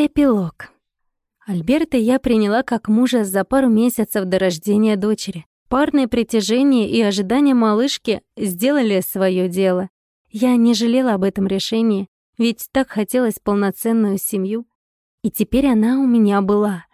Эпилог. Альберта я приняла как мужа за пару месяцев до рождения дочери. Парное притяжение и ожидание малышки сделали свое дело. Я не жалела об этом решении, ведь так хотелось полноценную семью. И теперь она у меня была.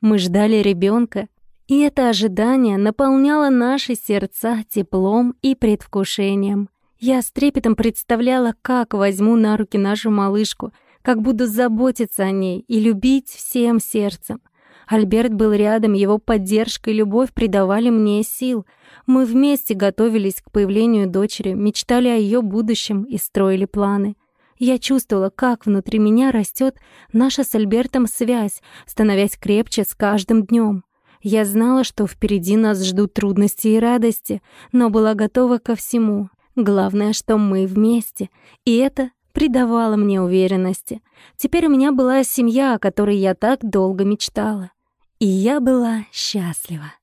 Мы ждали ребенка, и это ожидание наполняло наши сердца теплом и предвкушением. Я с трепетом представляла, как возьму на руки нашу малышку — как буду заботиться о ней и любить всем сердцем. Альберт был рядом, его поддержка и любовь придавали мне сил. Мы вместе готовились к появлению дочери, мечтали о ее будущем и строили планы. Я чувствовала, как внутри меня растет наша с Альбертом связь, становясь крепче с каждым днем. Я знала, что впереди нас ждут трудности и радости, но была готова ко всему. Главное, что мы вместе, и это придавала мне уверенности. Теперь у меня была семья, о которой я так долго мечтала. И я была счастлива.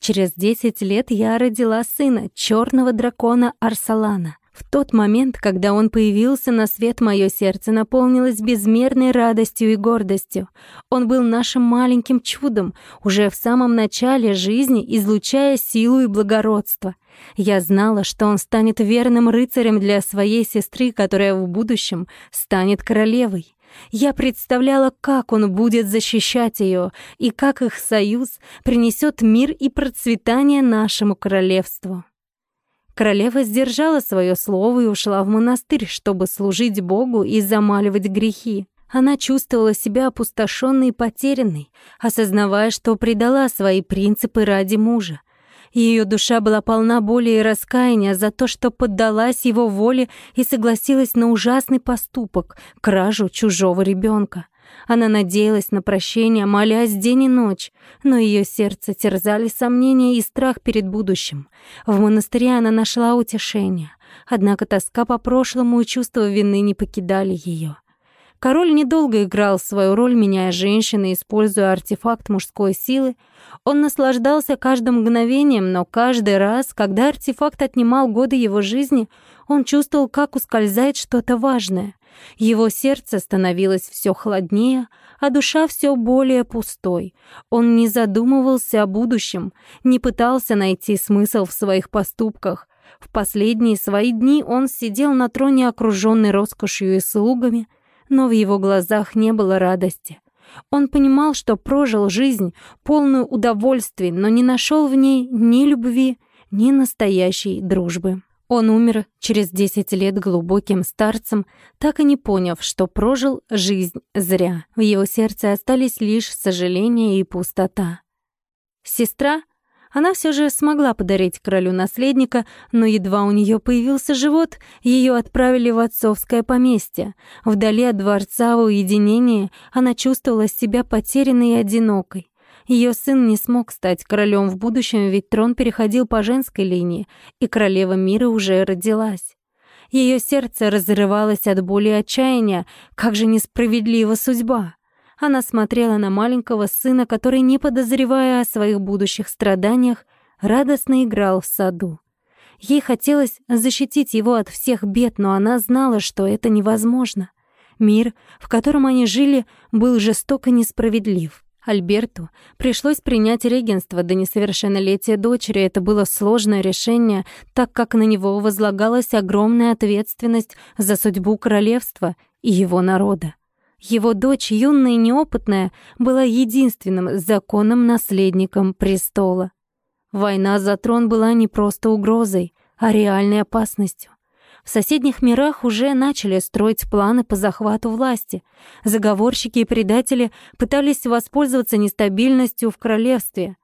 Через 10 лет я родила сына, черного дракона Арсалана. В тот момент, когда он появился на свет, мое сердце наполнилось безмерной радостью и гордостью. Он был нашим маленьким чудом, уже в самом начале жизни излучая силу и благородство. Я знала, что он станет верным рыцарем для своей сестры, которая в будущем станет королевой. Я представляла, как он будет защищать ее и как их союз принесет мир и процветание нашему королевству. Королева сдержала свое слово и ушла в монастырь, чтобы служить Богу и замаливать грехи. Она чувствовала себя опустошенной и потерянной, осознавая, что предала свои принципы ради мужа. Ее душа была полна боли и раскаяния за то, что поддалась его воле и согласилась на ужасный поступок — кражу чужого ребенка. Она надеялась на прощение, молясь день и ночь, но ее сердце терзали сомнения и страх перед будущим. В монастыре она нашла утешение, однако тоска по прошлому и чувство вины не покидали ее. Король недолго играл свою роль, меняя женщины, используя артефакт мужской силы. Он наслаждался каждым мгновением, но каждый раз, когда артефакт отнимал годы его жизни, он чувствовал, как ускользает что-то важное. Его сердце становилось все холоднее, а душа все более пустой. Он не задумывался о будущем, не пытался найти смысл в своих поступках. В последние свои дни он сидел на троне, окруженный роскошью и слугами — но в его глазах не было радости. Он понимал, что прожил жизнь, полную удовольствий, но не нашел в ней ни любви, ни настоящей дружбы. Он умер через 10 лет глубоким старцем, так и не поняв, что прожил жизнь зря. В его сердце остались лишь сожаление и пустота. Сестра она все же смогла подарить королю наследника, но едва у нее появился живот, ее отправили в отцовское поместье. Вдали от дворца в уединении она чувствовала себя потерянной и одинокой. Ее сын не смог стать королем в будущем, ведь трон переходил по женской линии, и королева мира уже родилась. Ее сердце разрывалось от боли и отчаяния. Как же несправедлива судьба! Она смотрела на маленького сына, который, не подозревая о своих будущих страданиях, радостно играл в саду. Ей хотелось защитить его от всех бед, но она знала, что это невозможно. Мир, в котором они жили, был жестоко несправедлив. Альберту пришлось принять регенство до несовершеннолетия дочери. Это было сложное решение, так как на него возлагалась огромная ответственность за судьбу королевства и его народа. Его дочь, юная и неопытная, была единственным законным наследником престола. Война за трон была не просто угрозой, а реальной опасностью. В соседних мирах уже начали строить планы по захвату власти. Заговорщики и предатели пытались воспользоваться нестабильностью в королевстве.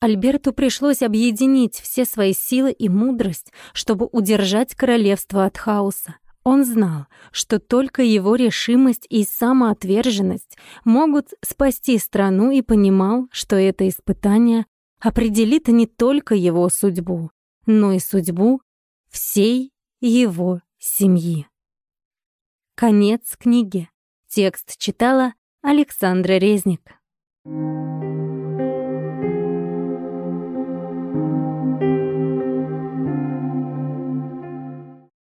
Альберту пришлось объединить все свои силы и мудрость, чтобы удержать королевство от хаоса. Он знал, что только его решимость и самоотверженность могут спасти страну и понимал, что это испытание определит не только его судьбу, но и судьбу всей его семьи. Конец книги. Текст читала Александра Резник. Thank you.